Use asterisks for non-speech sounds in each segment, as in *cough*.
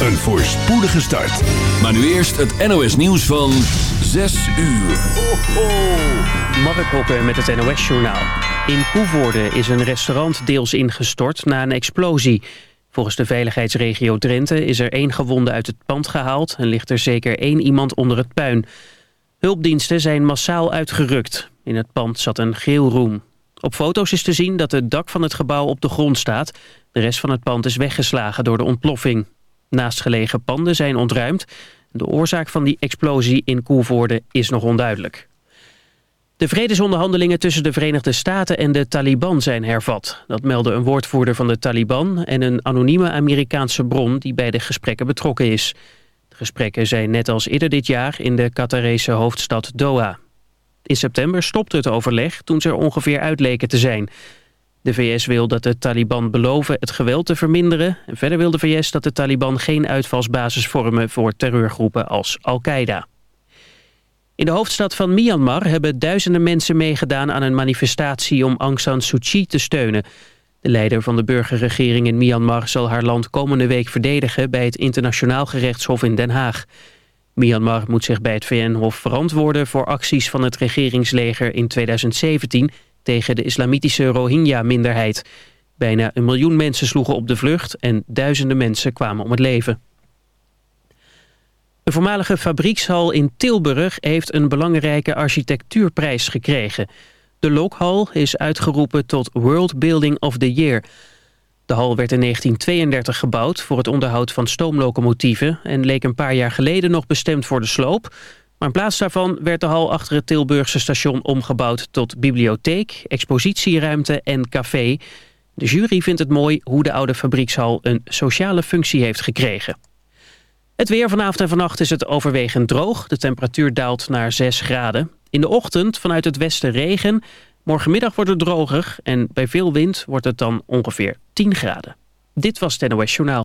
een voorspoedige start. Maar nu eerst het NOS nieuws van 6 uur. Ho, ho. Mark Hokker met het NOS Journaal. In Koevoorde is een restaurant deels ingestort na een explosie. Volgens de veiligheidsregio Drenthe is er één gewonde uit het pand gehaald... en ligt er zeker één iemand onder het puin. Hulpdiensten zijn massaal uitgerukt. In het pand zat een geel roem. Op foto's is te zien dat het dak van het gebouw op de grond staat. De rest van het pand is weggeslagen door de ontploffing. Naastgelegen panden zijn ontruimd. De oorzaak van die explosie in Koevoorde is nog onduidelijk. De vredesonderhandelingen tussen de Verenigde Staten en de Taliban zijn hervat. Dat meldde een woordvoerder van de Taliban en een anonieme Amerikaanse bron die bij de gesprekken betrokken is. De gesprekken zijn net als eerder dit jaar in de Qatarese hoofdstad Doha. In september stopte het overleg toen ze er ongeveer uitleken te zijn. De VS wil dat de Taliban beloven het geweld te verminderen. En verder wil de VS dat de Taliban geen uitvalsbasis vormen voor terreurgroepen als Al-Qaeda. In de hoofdstad van Myanmar hebben duizenden mensen meegedaan aan een manifestatie om Aung San Suu Kyi te steunen. De leider van de burgerregering in Myanmar zal haar land komende week verdedigen bij het internationaal gerechtshof in Den Haag. Myanmar moet zich bij het VN-hof verantwoorden voor acties van het regeringsleger in 2017 tegen de islamitische Rohingya-minderheid. Bijna een miljoen mensen sloegen op de vlucht en duizenden mensen kwamen om het leven. De voormalige fabriekshal in Tilburg heeft een belangrijke architectuurprijs gekregen. De Lokhal is uitgeroepen tot World Building of the Year. De hal werd in 1932 gebouwd voor het onderhoud van stoomlocomotieven... en leek een paar jaar geleden nog bestemd voor de sloop... Maar in plaats daarvan werd de hal achter het Tilburgse station omgebouwd tot bibliotheek, expositieruimte en café. De jury vindt het mooi hoe de oude fabriekshal een sociale functie heeft gekregen. Het weer vanavond en vannacht is het overwegend droog. De temperatuur daalt naar 6 graden. In de ochtend vanuit het westen regen. Morgenmiddag wordt het droger en bij veel wind wordt het dan ongeveer 10 graden. Dit was het NOS Journaal.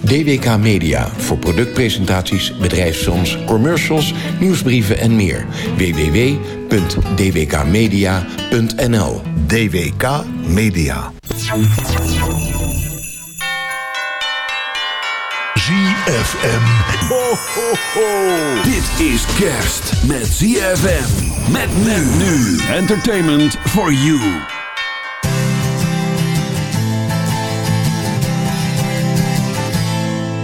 DWK Media voor productpresentaties, bedrijfsfilms, commercials, nieuwsbrieven en meer. www.dwkmedia.nl DWK Media. ZFM. Ho, ho, ho. Dit is kerst met ZFM. Met men nu. Entertainment for you.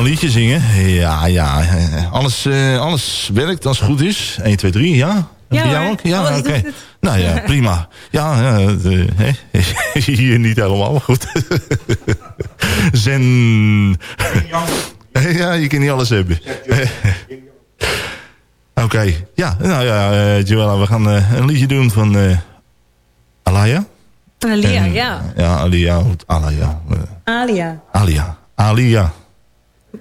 een liedje zingen. Ja, ja. Alles, eh, alles werkt als het goed is. 1, 2, 3, ja? Ja, jou ook? Ja, oké. Nou ja, *laughs* prima. Ja, eh, hè? *laughs* hier niet helemaal goed. *laughs* Zen. ja, je kan niet alles hebben. Oké, ja, nou ja, Joella, we gaan een liedje doen van eh Alaya. Alia, En- ja. Ja, Alia, eh, Alia. Alia. Alia.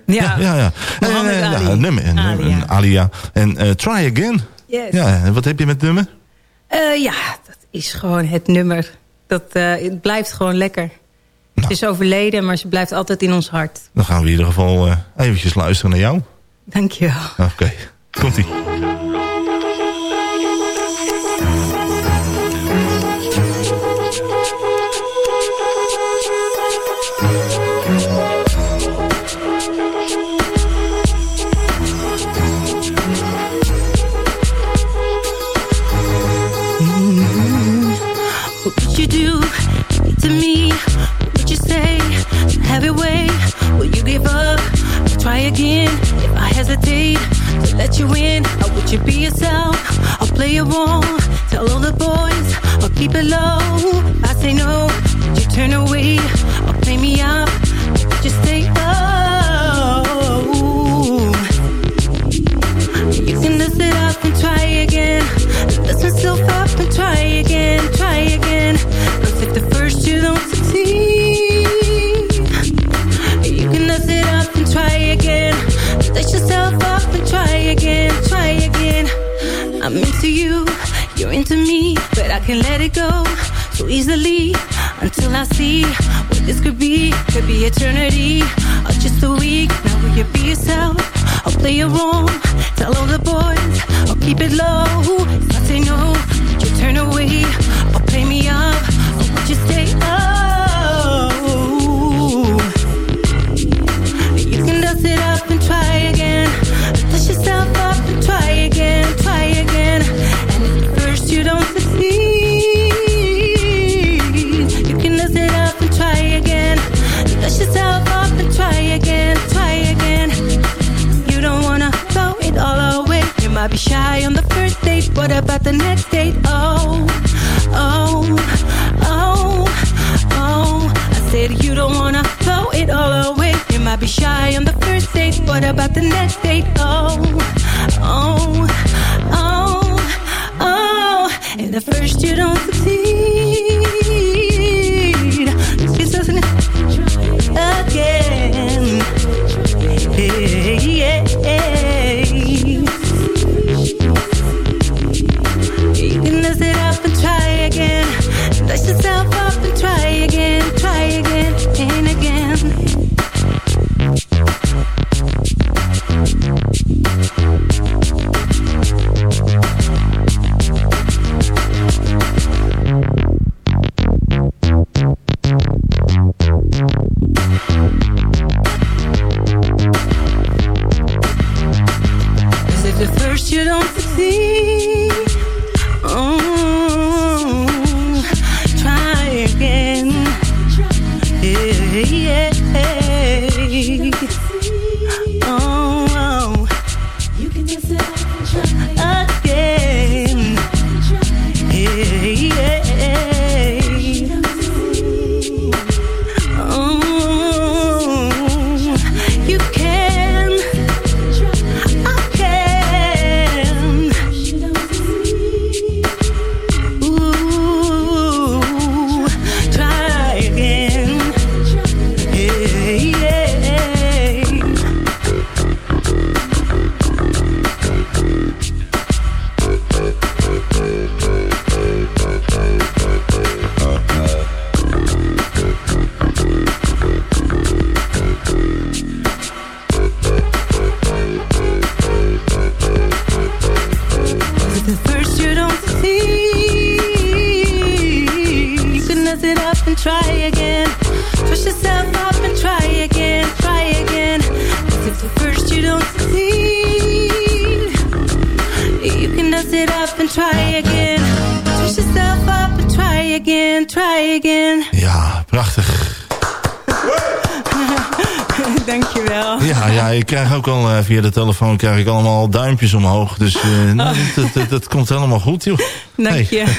Ja. Ja, ja. Mohammed Eh, Ali. Ja, een nummer. Nummer, Alia. En eh, Try Again. Yes. Ja, en wat heb je met het nummer? Eh, ja, dat is gewoon het nummer. Dat, het blijft gewoon lekker. Nou. Ze is overleden, maar ze blijft altijd in ons hart. Dan gaan we in ieder geval eventjes luisteren naar jou. Dankjewel. Oké, komt-ie. Again. If I hesitate to let you in, or would you be yourself? I'll play a role. Tell all the boys I'll keep it low. I say no. Would you turn away? Or play me up? Would you stay? Oh. You can dust it up and try again. Dust myself up and try again, try again. Cause if the first you don't succeed, Dust yourself up and try again, try again. I'm into you, you're into me, but I can let it go so easily until I see what this could be. Could be eternity or just a week. Now will you be yourself? I'll play a role. Tell all the boys I'll keep it low. If I say no, you turn away or play me up? Or would you via de telefoon krijg ik allemaal duimpjes omhoog. Dus nou, dat, dat, dat komt helemaal goed, joh. Dank je. *laughs*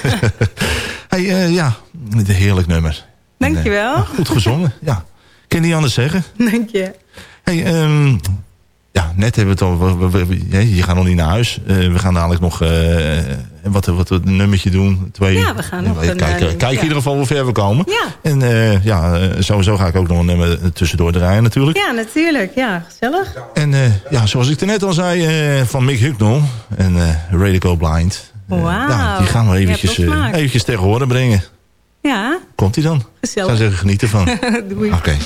Hey, eh, ja, een heerlijk nummer. Dankjewel. En, eh, goed gezongen, ja. Ik kan niet anders zeggen. Dank je. Hey, ehm, ja, net hebben we het al. we- we- je gaat nog niet naar huis. Eh, we gaan dadelijk nog eh, wat, wat een nummertje doen. Twee, Ja, we gaan nog Kijk, een, kijk, eh, kijk ja. in ieder geval hoe ver we komen. Ja. En eh, ja, sowieso ga ik ook nog een nummer tussendoor draaien natuurlijk. Ja, natuurlijk. Ja, gezellig. En ja, zoals ik er net al zei, van Mick Hucknall en Radical Blind. Wauw. ja, die gaan we Je eventjes, eventjes tegen horen brengen. Ja, Komt hij dan? Gezellig. Zou zeggen, geniet ervan. *laughs* doei. Oké.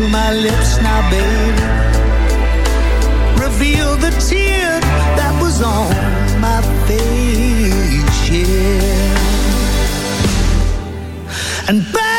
To my lips now, baby, reveal the tear that was on my face, yeah. And baby,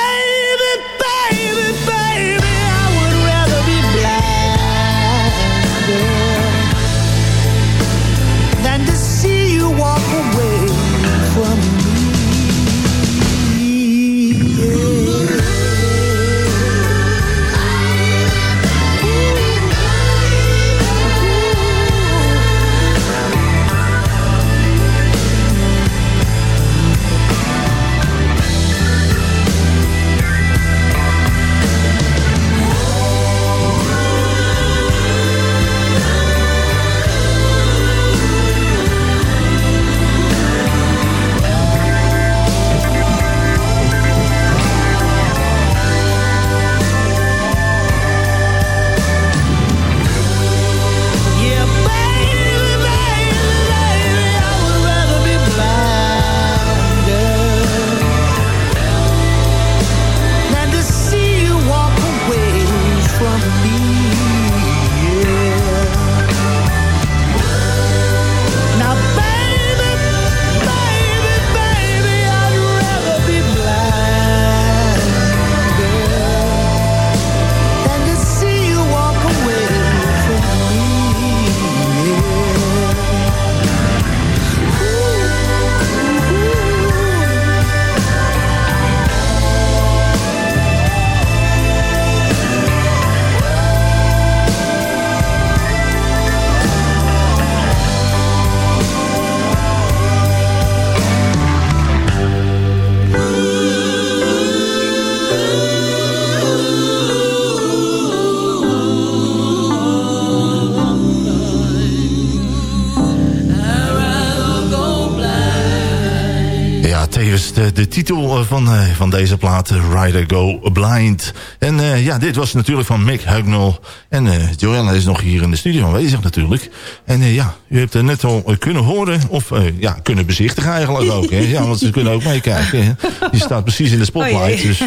eerst eh, de titel eh, van, eh, van deze plaat, Rider Go Blind. En ja, dit was natuurlijk van Mick Hugnall. En Joella is nog hier in de studio aanwezig natuurlijk. En ja, u hebt het net al kunnen horen, of ja, kunnen bezichtigen eigenlijk ook. Hè? Ja, want ze *laughs* kunnen ook meekijken. hè. Je staat precies in de spotlight. Oh, dus,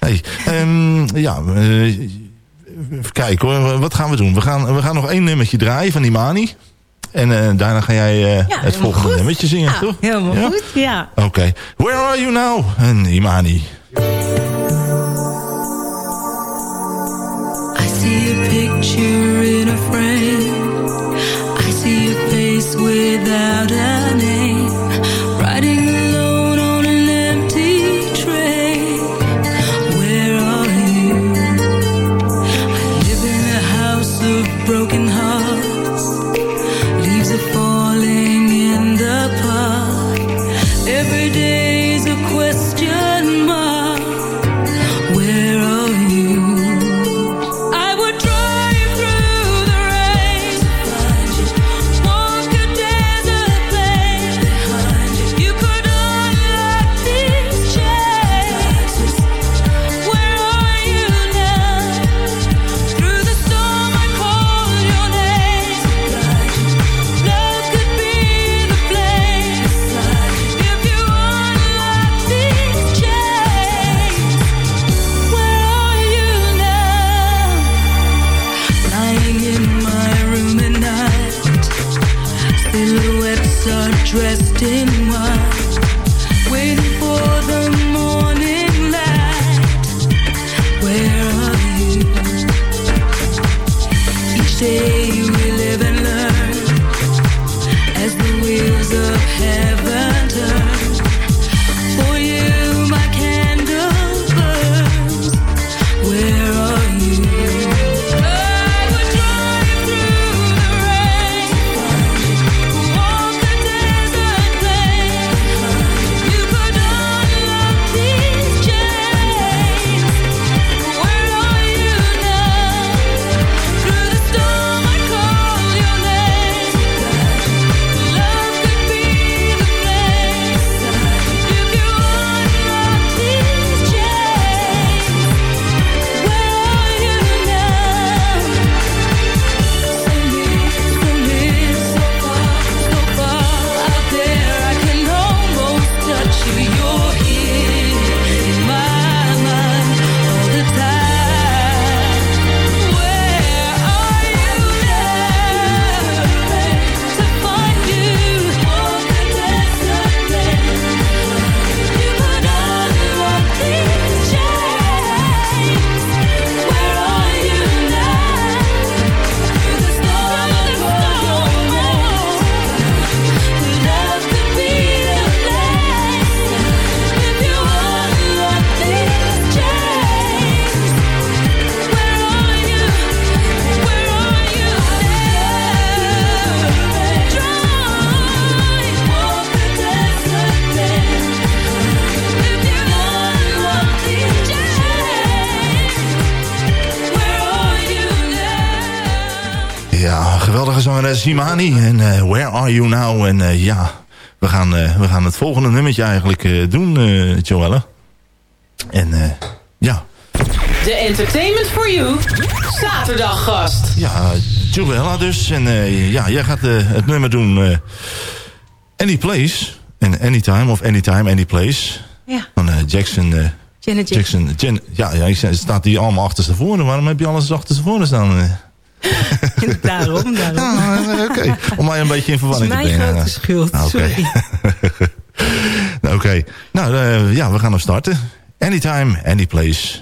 hey, ehm, ja, even kijken hoor, wat gaan we doen? We gaan, we gaan nog één nummertje draaien van Imani. En eh, daarna ga jij eh, het volgende goed. nummertje zingen, Ja, toch? helemaal Ja? goed, ja. Oké. Where are you now? En Imani. I see a picture in a frame. I see a face without a Ja, geweldige zangeres Imani. En eh, Where Are You Now? En eh, ja, we gaan, eh, we gaan het volgende nummertje eigenlijk eh, doen, eh Joelle. En eh, ja, De Entertainment for You zaterdaggast. ja, Joella dus. En eh, ja, jij gaat eh, het nummer doen eh, Any Place. En Anytime of Anytime, Any Place. Ja. Van eh, Jackson... eh, Janet Jackson. Jan- ja, ja, ik zei, staat die allemaal achterstevoren. Waarom heb je alles achterstevoren staan? *laughs* Daarom, daarom. Ja, eh, Oké, om mij een beetje in verwarring te mijn brengen. grote schuld, Ah, Oké. sorry. *laughs* Nou, Oké, nou eh, ja, we gaan hem starten. Anytime, any place.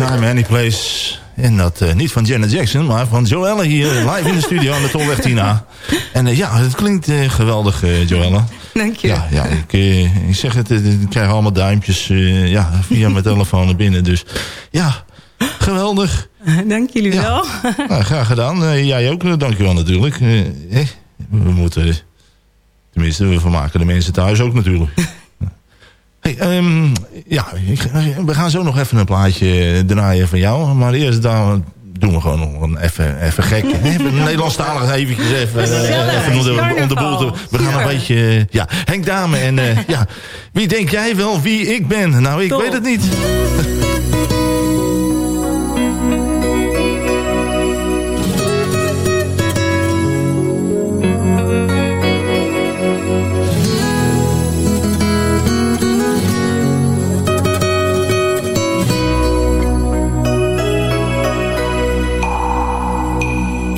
Anytime, anyplace. En dat eh, niet van Janet Jackson, maar van Joelle hier *laughs* live in de studio aan de Tolweg Tina. En eh, ja, het klinkt eh, geweldig, Joelle. Dank je. Ja, ja ik, ik zeg het, ik krijg allemaal duimpjes ja, via mijn telefoon naar binnen. Dus ja, geweldig. Dank jullie Ja. wel. Nou, graag gedaan. Jij ook, eh, dankjewel natuurlijk. Eh, eh, we moeten, tenminste, we vermaken de mensen thuis ook natuurlijk. Hey, ehm, ja, we gaan zo nog even een plaatje draaien van jou. Maar eerst dan doen we gewoon nog een even, even gek. *laughs* Even Nederlandstalig eventjes even, eh, even om, de, om de boel te... We gaan een beetje... eh, Ja, Henk Dame en eh, ja, wie denk jij wel wie ik ben? Nou, ik Top. weet het niet. *laughs*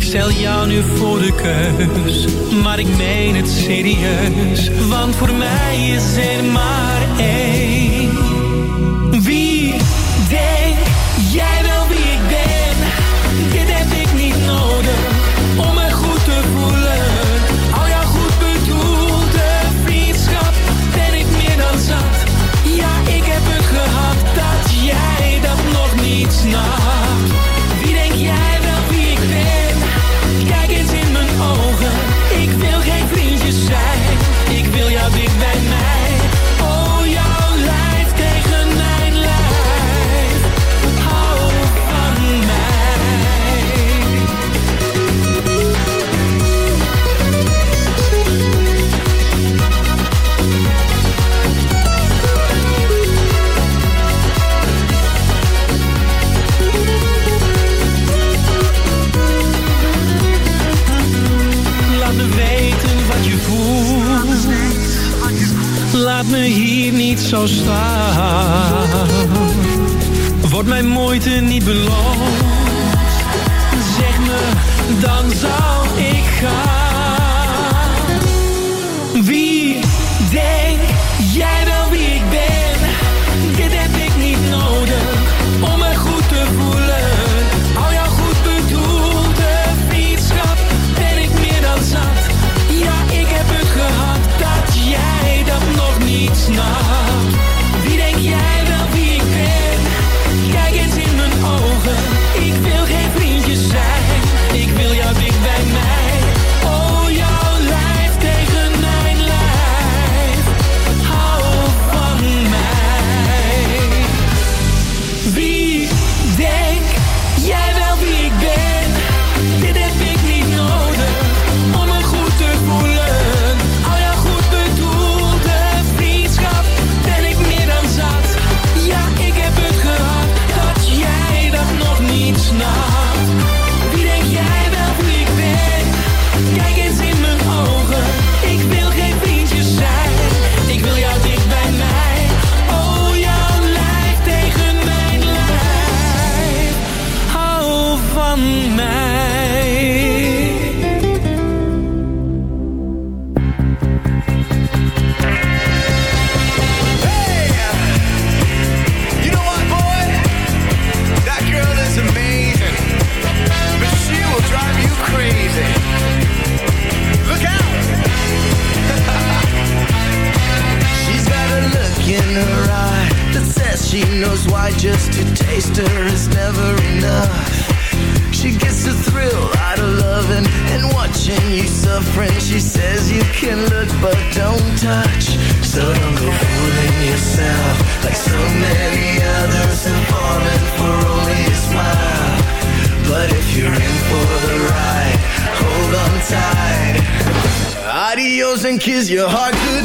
Ik stel jou nu voor de keus, maar ik meen het serieus. Want voor mij cause your heart could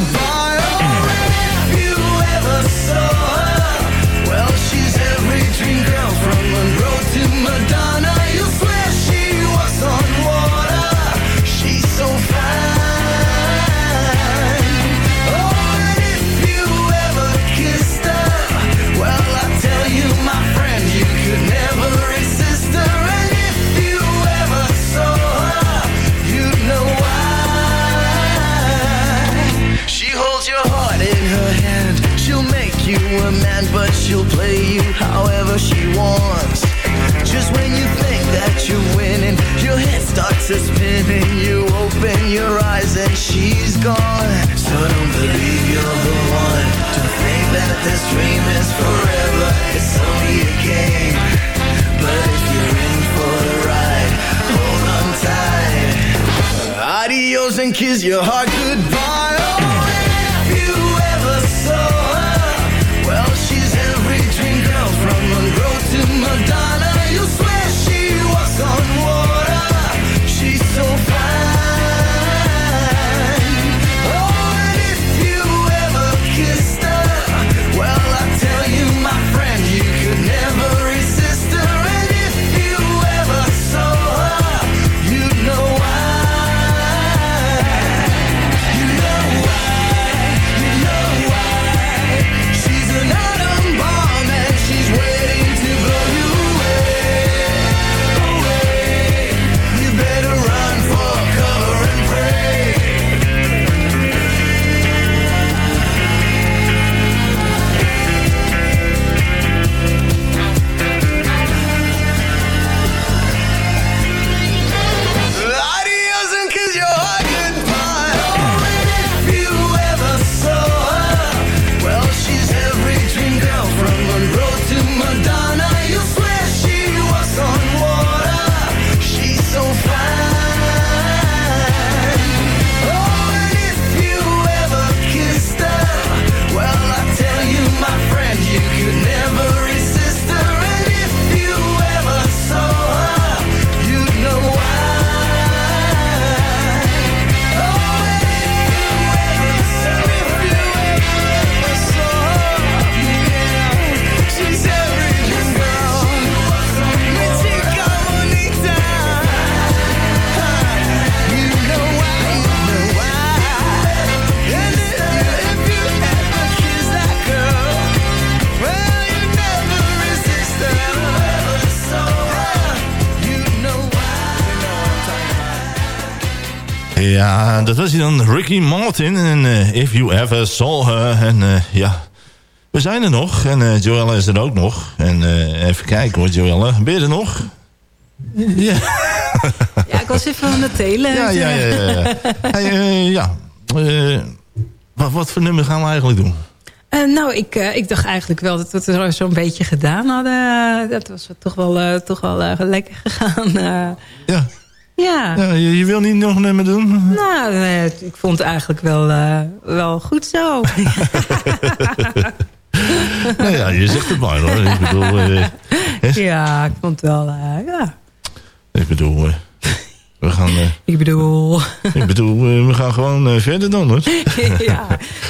a man, but she'll play you however she wants. Just when you think that you're winning, your head starts spinning. You open your eyes and she's gone. So don't believe you're the one. Think that this dream is forever. It's only a game. But if you're in for the ride, hold on tight. Adios and kiss your heart goodbye. done. Ja, dat was hij dan, Ricky Martin. En eh, If You Ever Saw Her. En eh, ja, we zijn er nog. En uh, Joella is er ook nog. En eh, even kijken hoor, Joella. Ben je er nog? Ja. *laughs* Ja, ik was even aan het telen. Ja, ja, ja. ja. Hey, eh, ja. Eh, wat, wat voor nummer gaan we eigenlijk doen? Eh, nou, ik, eh, ik dacht eigenlijk wel dat we het er zo'n beetje gedaan hadden. Dat was toch wel, eh, toch wel eh, lekker gegaan. eh. Ja. Ja. Ja, je, je wil niet nog een nummer doen? Nou, ik vond het eigenlijk wel, eh, wel goed zo. *laughs* nou ja, je zegt het maar hoor. Ik bedoel, eh, ja, ik vond het wel, eh, ja. ik bedoel, we gaan, eh, Ik bedoel, ik bedoel, eh, we gaan gewoon eh, verder dan hoor. *laughs* ja,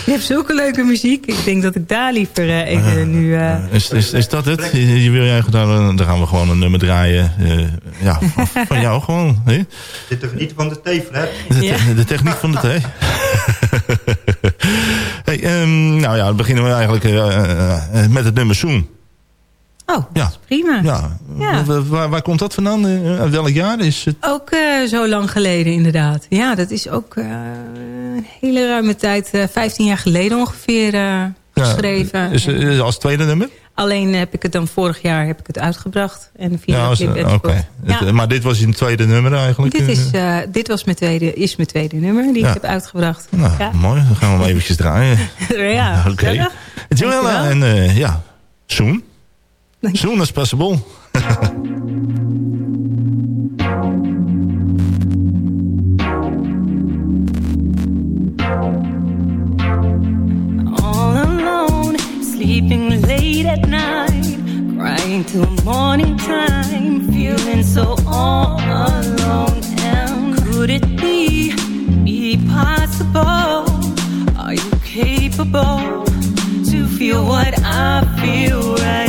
je hebt zulke leuke muziek. Ik denk dat ik daar liever even nu... eh, Is, is, is dat het? Je, je wil jij gedaan, dan gaan we gewoon een nummer draaien. eh, ja, van, van jou gewoon. Hè? Dit te genieten van de thee, Fred. De, te- de techniek van de thee. *laughs* hey, ehm, nou ja, dan beginnen we eigenlijk met het nummer Soon. Oh, ja. prima. Ja. Ja. Waar, waar, komt dat vandaan? Eh, Uit welk jaar is het? Ook eh, zo lang geleden inderdaad. Ja, dat is ook eh, een hele ruime tijd. eh 15 jaar geleden ongeveer geschreven. Ja, is, is als tweede nummer? Alleen heb ik het dan vorig jaar heb ik het uitgebracht. En Ja, via clip oké. Ja. Maar dit was een tweede nummer eigenlijk? Dit, is, dit was mijn tweede, is mijn tweede nummer die Ja. ik heb uitgebracht. Nou, ja. mooi. Dan gaan we hem eventjes draaien. *laughs* ja, Oké. Joella Dankjewel. en eh, ja, Soon. Soon as possible. all alone, sleeping late at night, crying till morning time, feeling so all alone. And could it be, be possible? Are you capable to feel what I feel right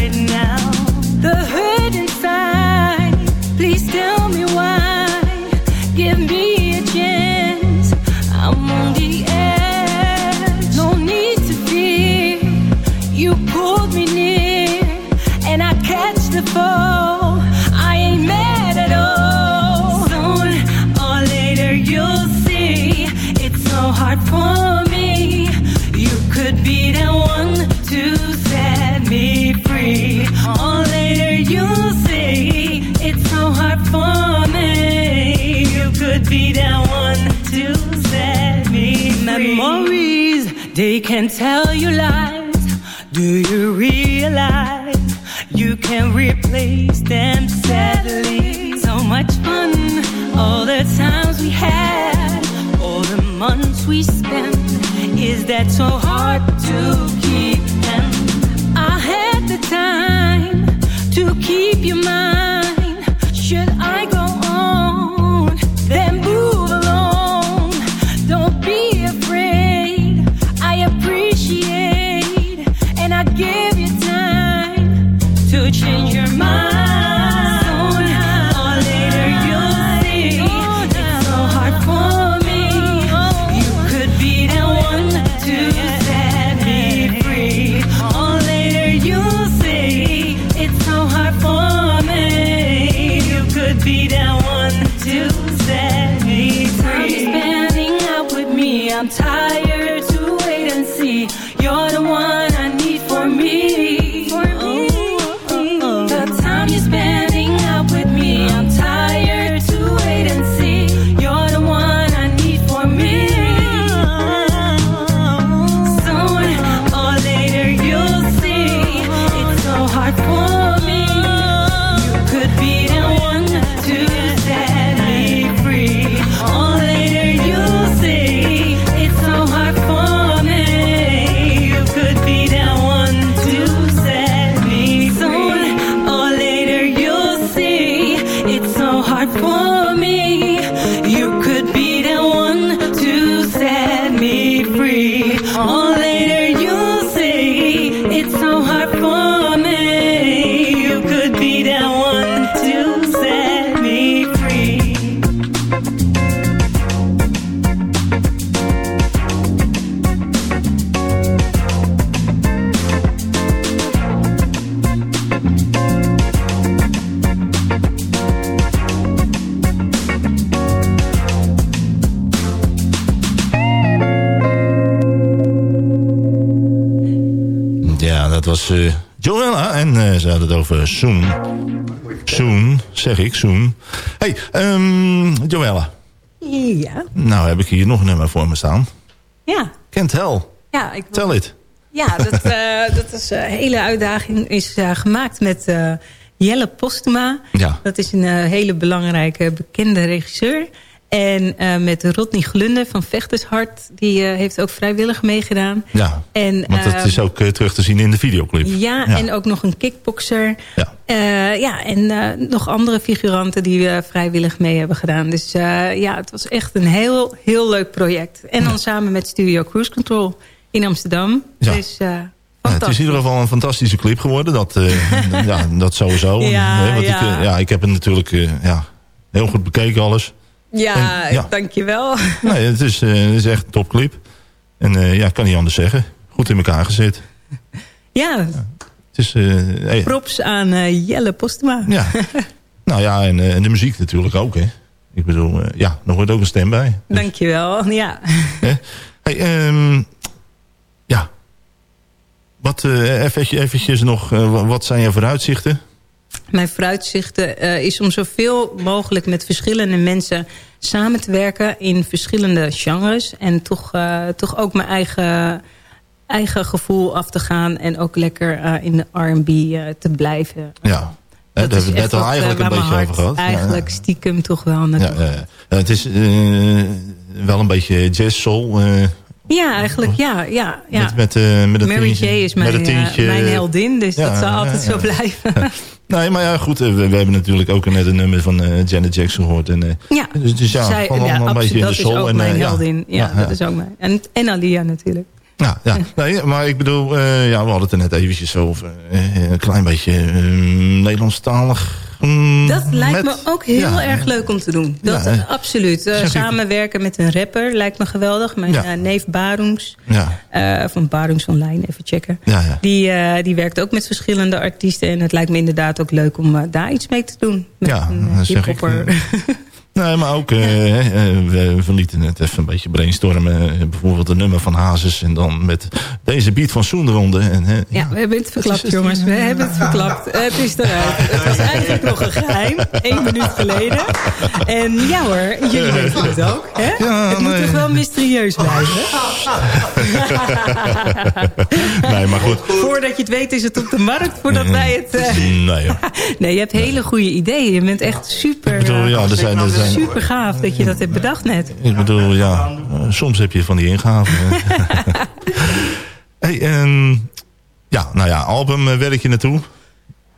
be the one to set me free. Memories, they can tell you lies. Do you realize you can replace them sadly? So much fun, all the times we had, all the months we spent. Is that so hard to keep? And I had the time to keep you mine. Should I was eh, Joella en eh, ze hadden het over Soon. Soon, zeg ik, Soon. Hey, ehm Joella. Ja. Nou heb ik hier nog een nummer voor me staan. Ja. Kent Hell. Ja, ik Tell it. Ja, dat, *laughs* eh, dat is een hele uitdaging. Is gemaakt met Jelle Postuma. Ja. Dat is een hele belangrijke, bekende regisseur. En eh, met Rodney Glunde van Vechtershart. Die eh, heeft ook vrijwillig meegedaan. Ja, En, want dat is ook eh, terug te zien in de videoclip. Ja, en ook nog een kickboxer. Ja, ja en nog andere figuranten die vrijwillig mee hebben gedaan. Dus ja, het was echt een heel, heel leuk project. En dan samen met Studio Cruise Control in Amsterdam. Ja. Dus Ja, het is in ieder geval een fantastische clip geworden. Dat, *laughs* ja, dat sowieso. Ja, want ja. Ik, ja, ik heb het natuurlijk ja, heel goed bekeken alles. Ja, En- ja. dankjewel. *laughs* Nee, het is, eh, het is echt een topclip. En eh, ja, ik kan niet anders zeggen. Goed in elkaar gezet. Ja, Het is, eh, hey, props aan Jelle Postuma. Ja. *laughs* nou ja, en, en de muziek natuurlijk ook. Hè. Ik bedoel, ja, er hoort ook een stem bij. Dankjewel, ja. *laughs* Hey, ehm, ja. Wat, eh eventjes, eventjes nog, wa- wat zijn je vooruitzichten? Mijn vooruitzichten eh, is om zoveel mogelijk met verschillende mensen samen te werken in verschillende genres. En toch, eh, toch ook mijn eigen, eigen gevoel af te gaan. En ook lekker eh, in de R&B eh, te blijven. Ja. Hè, daar hebben we net al eigenlijk een beetje over gehad. Eigenlijk stiekem toch wel Ja, het is wel een beetje jazz soul. Ja, eigenlijk ja. ja, ja. Met, met, eh, met Mary tientje- J is mijn, heldin, dus Ja, dat zal ja, altijd ja. zo blijven. *laughs* Nee, maar ja, goed. eh, We, we hebben natuurlijk ook net een nummer van eh, Janet Jackson gehoord. En, eh, Ja, dus, dus ja, Zij- allemaal een absoluut, beetje in de dat is ook en, mijn ja. Ja, dat is ook mijn. En, en Alia natuurlijk. Ja, ja. Nee, maar ik bedoel, ja, we hadden het er net eventjes over. een klein beetje eh, Nederlandstalig. Mm, Dat lijkt met- me ook heel ja, erg leuk om te doen. Dat, Ja, hè? absoluut. Eh, samenwerken met een rapper lijkt me geweldig. Mijn Ja. eh, neef Barungs. Ja. eh, van Barungs Online, even checken. Die, eh, die werkt ook met verschillende artiesten. En het lijkt me inderdaad ook leuk om eh, daar iets mee te doen. Met Ja, een dat zeg ik. *laughs* Nee, maar ook, eh, hè, eh, we, we lieten het even een beetje brainstormen. Eh, bijvoorbeeld een nummer van Hazes en dan met deze beat van Soenderronde. En, hè, Ja, we hebben het verklapt, jongens. We hebben het verklapt. Het is eruit. Het was eigenlijk nog een geheim. Eén minuut geleden. En ja hoor, jullie weten het ook. Hè? Ja, het moet nee. toch wel mysterieus blijven. *laughs* nee, maar goed. Voordat je het weet is het op de markt. Voordat wij het... eh, Nee. *laughs* Nee, je hebt hele goede ideeën. Je bent echt super, Ik bedoel, ja, er zijn- er zijn- super gaaf dat je dat hebt bedacht net. Ik bedoel, ja, eh, soms heb je van die ingaven. *laughs* hey, ehm, ja, nou ja, album eh, werk je naartoe?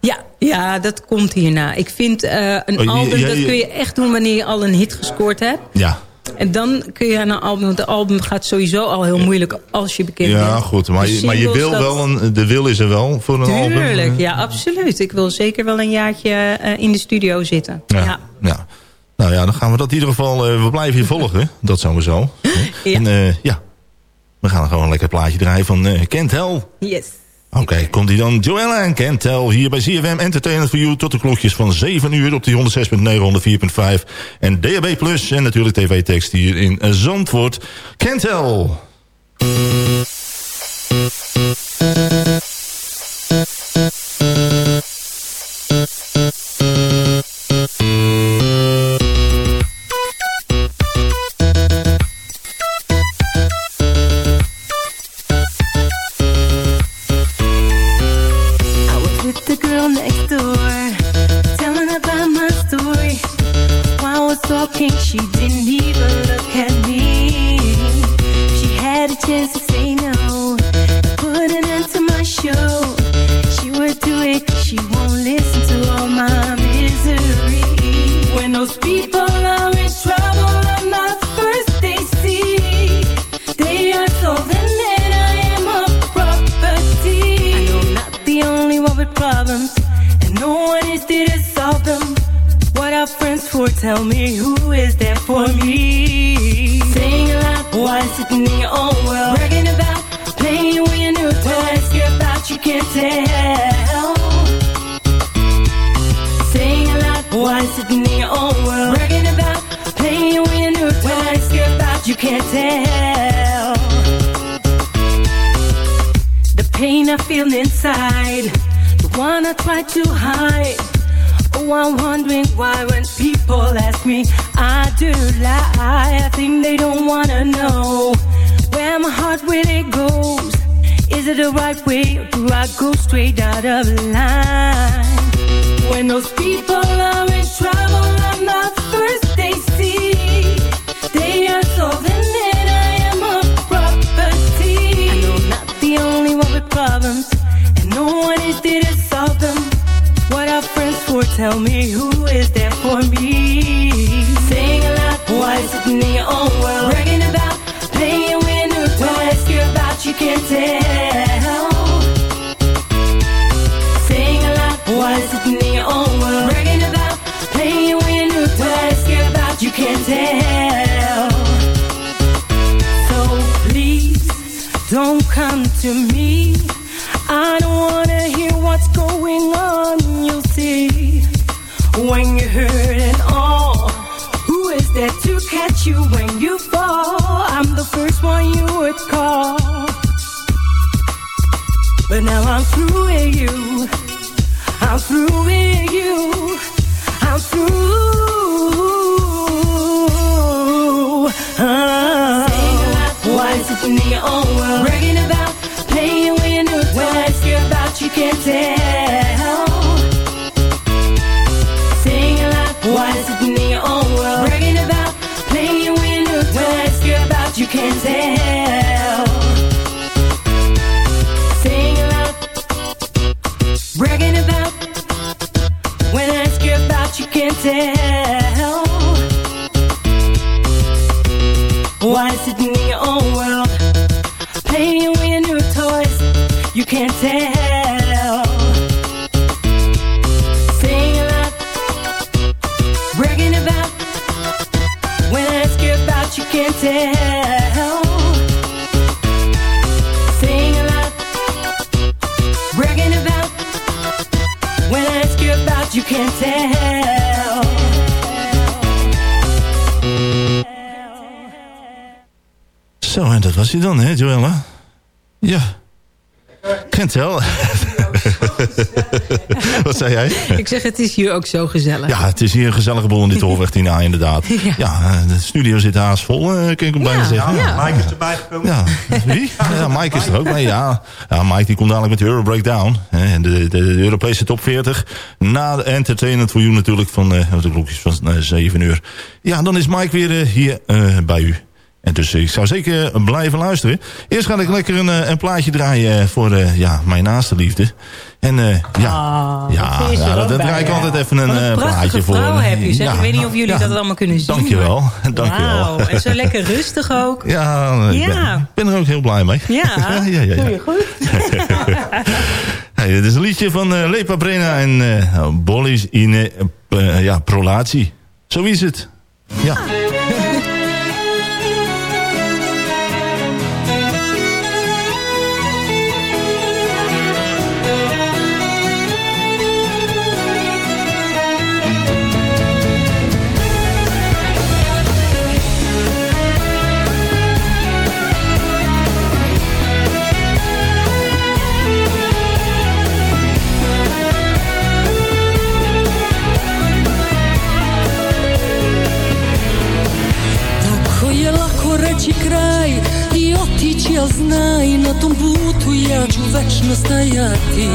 Ja, ja, dat komt hierna. Ik vind eh, een Oh, je- album, je- dat kun je echt doen wanneer je al een hit gescoord hebt. Ja. En dan kun je aan een album, want de album gaat sowieso al heel moeilijk als je bekend bent. Ja, goed. Maar, je, maar je wil dat- wel een, de wil is er wel voor een album. Tuurlijk, ja, absoluut. Ik wil zeker wel een jaartje in de studio zitten. Ja. Ja. ja. Nou ja, dan gaan we dat in ieder geval... eh, we blijven je volgen, *laughs* dat sowieso. Ja. En eh, ja, we gaan gewoon een lekker plaatje draaien van uh, Kentel. Yes. Oké, komt die dan. Joella en Kentel hier bij ZFM Entertainment for You... tot de klokjes van 7 uur op die 106.9, 104.5... en DAB Plus en natuurlijk tv-tekst hier in eh, Zandvoort. Kentel. For me. Sing a lot, why sitting in your own world? Bragging about playing with new toys. I ask you about, you can't tell. Sing a lot, why sitting in your own world? Bragging about playing with new toys. I ask you about, you can't tell. So please don't come to me. Ja. Kent wel. *laughs* Wat zei jij? Ik zeg, het is hier ook zo gezellig. Ja, het is hier een gezellige boel in dit Tolweg 10A inderdaad. *laughs* Ja. Ja, eh, de studio zit haast vol, eh, kan ik ook bijna zeggen. ja. Mike is erbij gekomen. Ja, wie? Ja, Mike is er ook bij, ja. ja Mike die komt dadelijk met de Euro Breakdown. hè, En de, de, de Europese top 40. Na de Entertainment for You natuurlijk van eh, de klokjes van eh, 7 uur. Ja, dan is Mike weer eh, hier eh, bij u. En dus ik zou zeker blijven luisteren. Eerst ga ik lekker een, eh, een plaatje draaien voor eh, ja, mijn naaste liefde. En eh, ja, ja, er ja dat bij, draai ik ja. altijd even een eh, plaatje voor. heb je. Ja, ik weet niet of jullie ja, dat allemaal kunnen zien. Dankjewel, maar- *laughs* dankjewel. Wauw, en zo lekker rustig ook. Ja, ik ben, Ja. er ook heel blij mee. Ja, *laughs* ja, ja, ja. doe je goed. *laughs* Hey, dit is een liedje van eh Lepa Brena en eh Bollies in eh, eh, ja, Prolatie. Zo is het. Ja. Na tom putu ja ću večno stajati.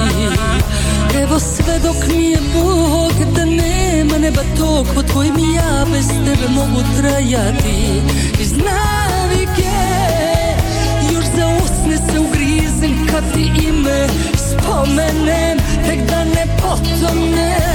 Evo sve dok mi je Bog da nema neba tog pod kojim ja bez tebe mogu trajati. Iz navike još za usne se ugrizem kad ti ime spomenem tek da ne potonem.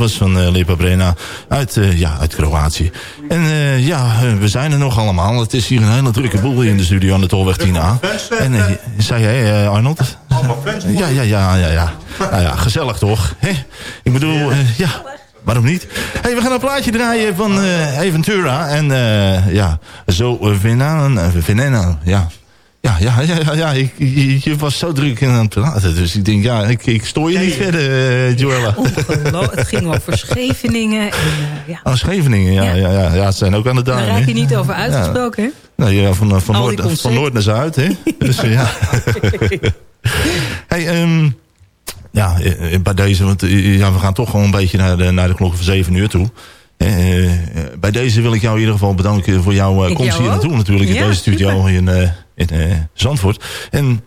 Was van uh, Lepa Brena uit, eh, ja, uit Kroatië. En eh, ja, eh, we zijn er nog allemaal. Het is hier een hele drukke boel in de studio aan de Tolweg 10A. En eh, zei jij, eh, Arnold? Ja, ja, ja, ja, ja. Nou ja, gezellig toch? Hè? Ik bedoel, eh, ja... Waarom niet? Hey, we gaan een plaatje draaien van eh Aventura. En eh, ja, zo Venena, Venena, ja. Ja, ja, ja, ja, ja. Ik, je, je was zo druk aan het praten. Dus ik denk, ja, ik, ik stoor je niet verder, Joella. Ongelooflijk. Het ging over Scheveningen. En, eh, ja. Oh, Scheveningen, ja, ja. Ja, ja, het zijn ook aan de Daar duin. raak je niet over uitgesproken, hè? Nou ja, van, eh, van, noord, van noord naar zuid, hè? *laughs* Dus ja. hey, ehm, ja, bij deze, want ja, we gaan toch gewoon een beetje naar de, naar de klok van 7 uur toe. Eh, bij deze wil ik jou in ieder geval bedanken voor jouw eh, komst hier naartoe natuurlijk. In Ja, deze studio super. in, eh, in Zandvoort. En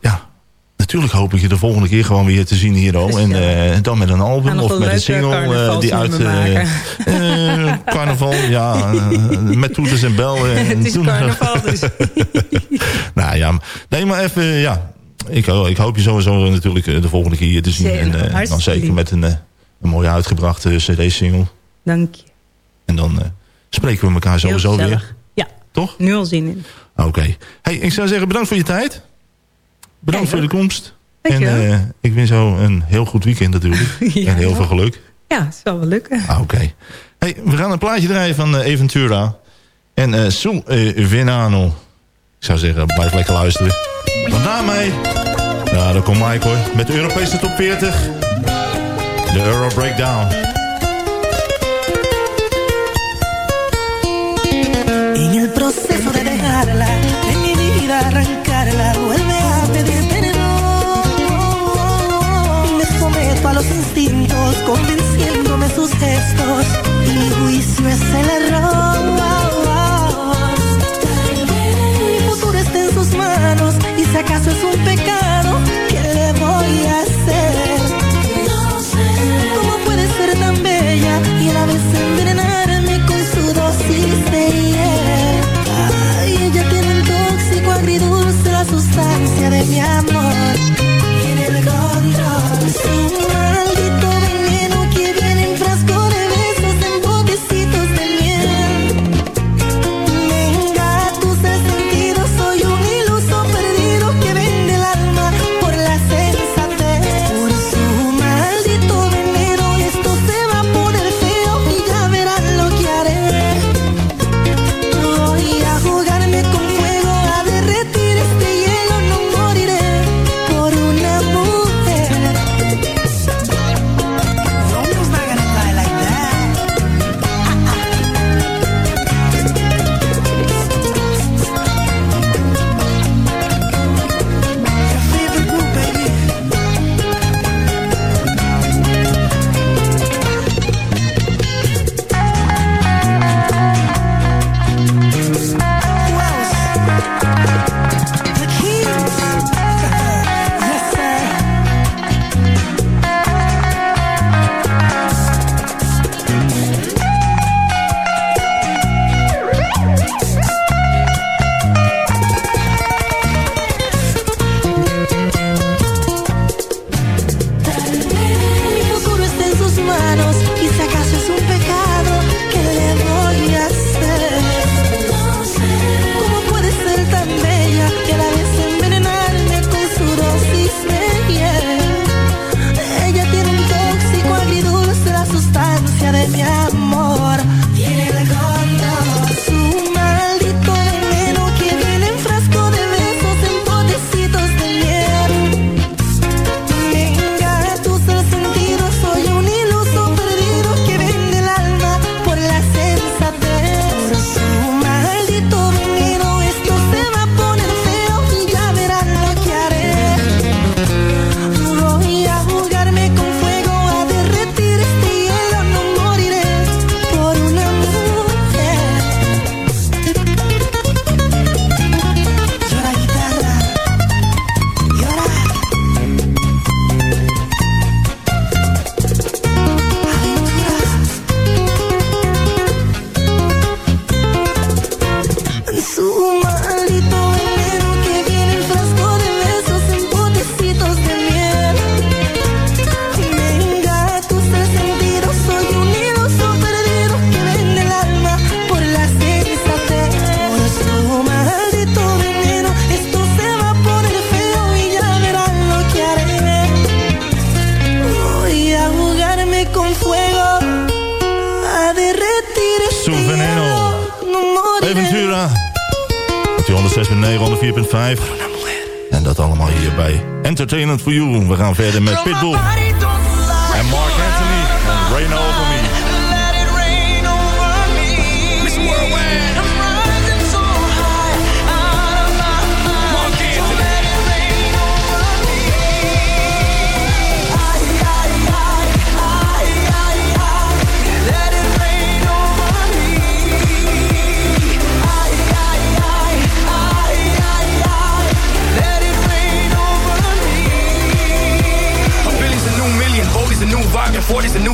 ja, natuurlijk hoop ik je de volgende keer gewoon weer te zien hier. al. En dan met een album of met een single die uit... eh, carnaval, ja. met toeters en bellen. *laughs* En Het is toen- carnaval, dus. *laughs* nou ja, nee, maar even, ja. Ik, ik hoop je sowieso natuurlijk de volgende keer hier te zien. En dan zeker met een, een mooie uitgebrachte cd-single. Dank je. En dan eh, spreken we elkaar sowieso weer. Ja. Toch? Nu al zin in. Oké. Hey, ik zou zeggen bedankt voor je tijd. Bedankt voor de komst. En Dankjewel. eh, ik wens jou een heel goed weekend natuurlijk. *laughs* Ja. en heel veel geluk. Ja, het zal wel lukken. Ah, Oké. Hey, we gaan een plaatje draaien van eh, Eventura. En eh Su Venano. Ik zou zeggen, blijf lekker luisteren. Want daarmee... Ja, daar komt Mike hoor. Met de Europese top 40. De Euro Breakdown. Proceso de dejarla, de mi vida arrancarla, vuelve a pedir perdón. Me someto a los instintos, convenciéndome sus gestos. Mi juicio es el error. Mi futuro está en sus manos, y si acaso es un mi amor. Entertainment for You. We gaan verder met Pitbull. En Mark Anthony. En Rain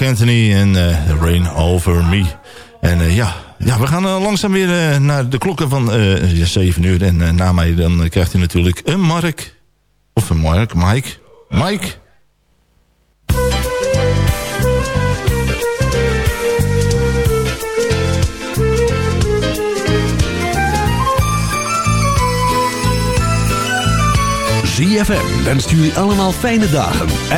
Anthony en eh, Rain Over Me. En eh, ja, ja, we gaan eh, langzaam weer naar de klokken van eh 7 uur. En na mij dan krijgt hij natuurlijk een Mark. Of een Mark, Mike. Mike. ZFM wenst jullie allemaal fijne dagen.